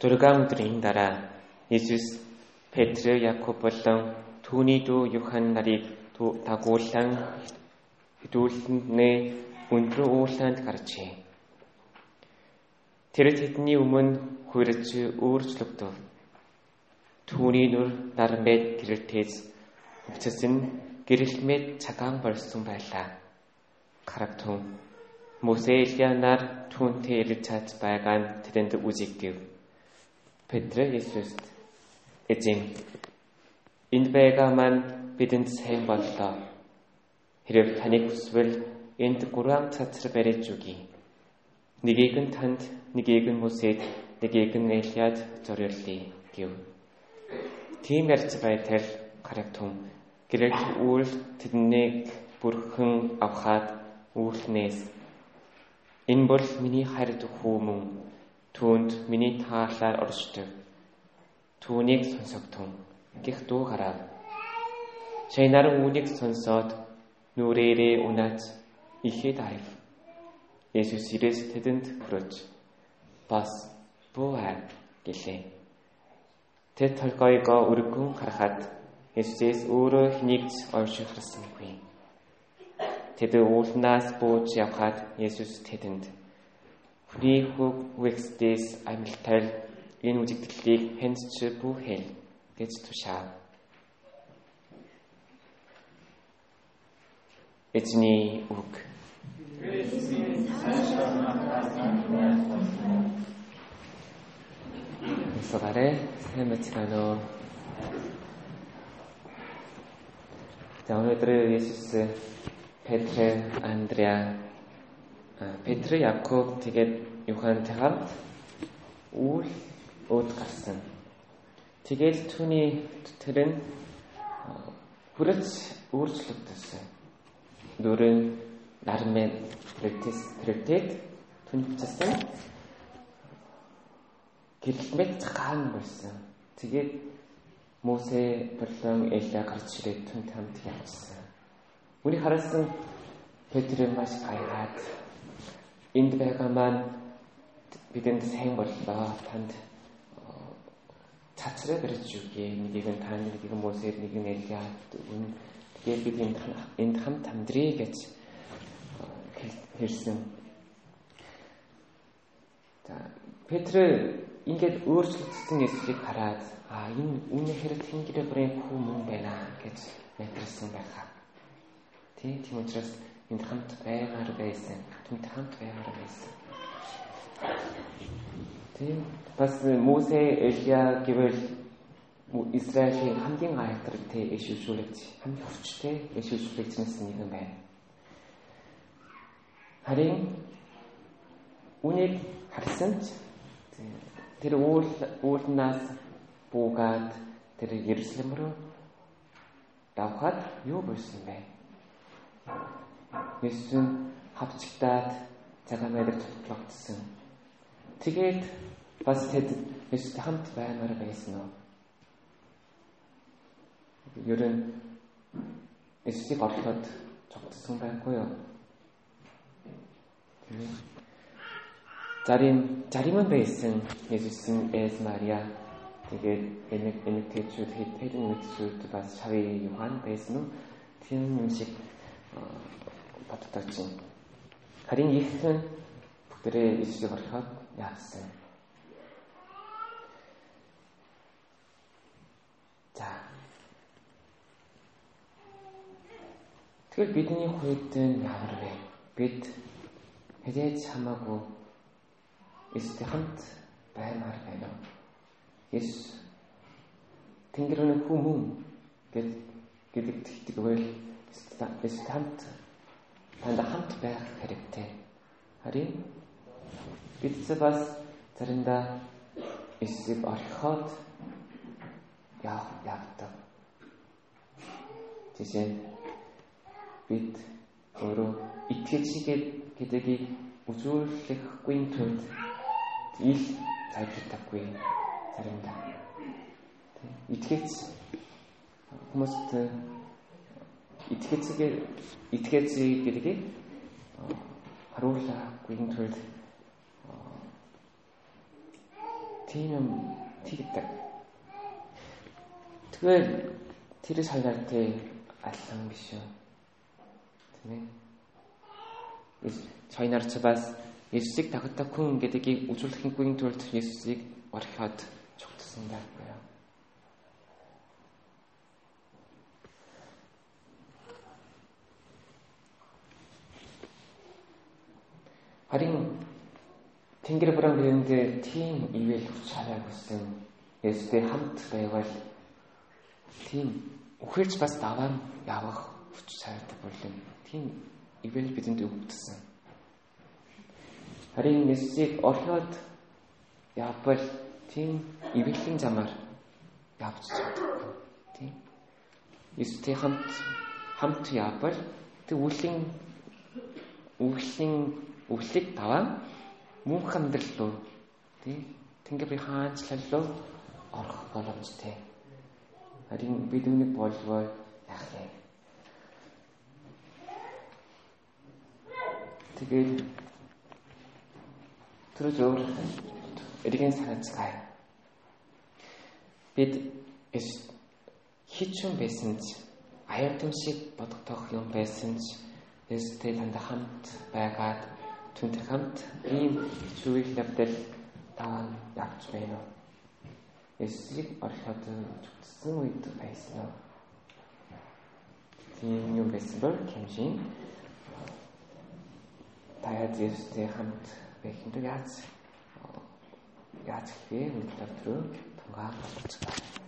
6 өдрийн дараа Иесус Петр, Якоб болон түүний дүү Юхан нарыг дагуулan хэдүүлнэ өндөр ууланд гарчээ. Тэр тэдний өмнө хурж өөрчлөгдөв. Түүний нүр нармэд гэрэлтээс өвчс нь гэрэлмэд цагаан болсон байлаа. Харагтун Мосе Элианаар түүнтэй ирж чад байгаа нь тэдэнд үзэгдэв. Петр Есүст эзэн энд байгаа маань бидэнд сайн боллоо. Хэрэг таныг хүсвэл энд гурван цацар барьж өгье. Нэгийг нь танд, нэгийг нь Мосед, нэгийг нь Элиад зориулъя гэв. Тийм ярьж байтал гарагтун гэрэл үйл тэднийг бүрхэн авахад үүлнээс энэ бол миний хайрд хүмүүн Түүнд миний таалаар оршдог. Түүнийг сонсогдсон. Гэх дуу гарав. Шайнар үүнийг сонсоод нүрээрээ унаад ихэд айв. Есүс ирээс тэдэнд хүрэж бас бууаа гэлээ. Тэд толгойгоо өргөн харахад Есүс өөрөө хэнийгч оршин харсангүй. Тэд уулнаас бууж явхад Есүс тэдэнд Хүний хүүхдээс амьлтал энэ үзэгдлийг хэнд ч бүхэл гэж тушаав. Эзний үг. Сагарэ хэмэцгано. За өнөөдөр Есүс Петр, Андреа Петр, Яков тэгээд Юхантай хамт үйл өөд гарсан. Тэгээд түүний тэр нь хүрэж өөрчлөгдсөн. Дөрөн нармын практис практик түүний бичсэн гэрэлмэд цагаан болсон. Тэгээд Мосе болон Эля гарч ирээд түн хамт явсан. Үнийг харсан Петр маш гайхаад энд байгаа маань бидэнд сайн боллоо. Танд цацраа барьж өгье. Нэгийг нь тань, нэгийг нь Мосед, нэг нь Элиад үн тэгээд бид энд энд хамт амьдрий гэж хэлсэн. За Петр ингээд өөрчлөгдсөн эсрэг хараад а энэ үнэхээр Тэнгэрийн бүрийн хүмүүс байна гэж мэдэрсэн байхаа. Тийм тийм учраас энд хамт байгаар байсан. Түнтэй хамт байгаар байсан. Тийм бас Мосе Элия гэвэл Израилийн хамгийн айхтартай ишүүлэгч, хамгийн хүчтэй ишүүлэгчнээс нэг юм байна. Харин үнийг харсан ч тэр уул уулнаас буугаад тэр Иерусалим руу давхад юу болсон бэ? Есүс нь хавчигдаад цагаан байдлаар тоглогдсон. Тэгээд бас тэд Есүстэй хамт баймаар байсан уу? Ер нь Есүсийг орлоод цогцсон байхгүй юу? Зарим зарим байсан Есүсийн Эс Мария тэгээд энийг энийг тэжүүд хэдэн мэдсүүд бас шави Йохан байсан уу? Тийм юм шиг боддог чинь. Харин их нь бүгдээ Иесусыг орхиод яасан. За. Тэгэхээр бидний хувьд нь ямар вэ? Бид хэзээ хамаагүй Иесустэй хамт баймаар байна уу? Иесус Тэнгэрийн хүмүүн гэд гэдэг тэгтгэвэл Иесус хамт танд хамт байх хэрэгтэй. Харин бид бас заримдаа эсрэг орхиход яах явдаг. Жишээ бид өөрөө итгэж гэдгийг үзүүлэхгүй тулд ил залбирдаггүй заримдаа. Итгэж хүмүүст итгэцгээ итгэц гэдгийг харуулахгүй тул тийм юм тэгдэг. Тэгэхээр тэр санаар тий алсан биш үү? Тийм ээ. Цай нар ч бас Есүсийг дагдаг хүн гэдгийг үзүүлэхин тулд Есүсийг орхиод чухтсан байхгүй юу? Харин Тэнгэр бүрэн бирэнд тийм ивэл хүч хараа гэсэн Есүстэй хамт байвал тийм үхэрч бас даваа явах хүч цайтай болон тийм ивэл бидэнд өгдсөн. Харин Есүсийг орхиод явбал тийм ивэлийн замаар явж чадахгүй. Тийм. Есүстэй хамт хамт явбал тэг үлийн үхлийн үхлийг даваа мөнх амьдрал руу тийм Тэнгэрийн хаанчлал руу орох боломжтой. Харин бид үүнийг болвол яах вэ? Тэгээд Тэр зөв эргэн санацгаая. Бид хичүүн байсан ч аюутан шиг бодогдох юм байсан ч Есүстэй дандаа хамт байгаад Түүнтэй хамт ийм хэцүүгийн явдал таван явж байна уу? Есүсийг орхиод зүгтсэн үед байсан уу? Тийм юм байсан бол хэмжийн таяд Есүстэй хамт байхын тулд яаж яаж хийх вэ? Өнөөдөр тунгаа болчихсон.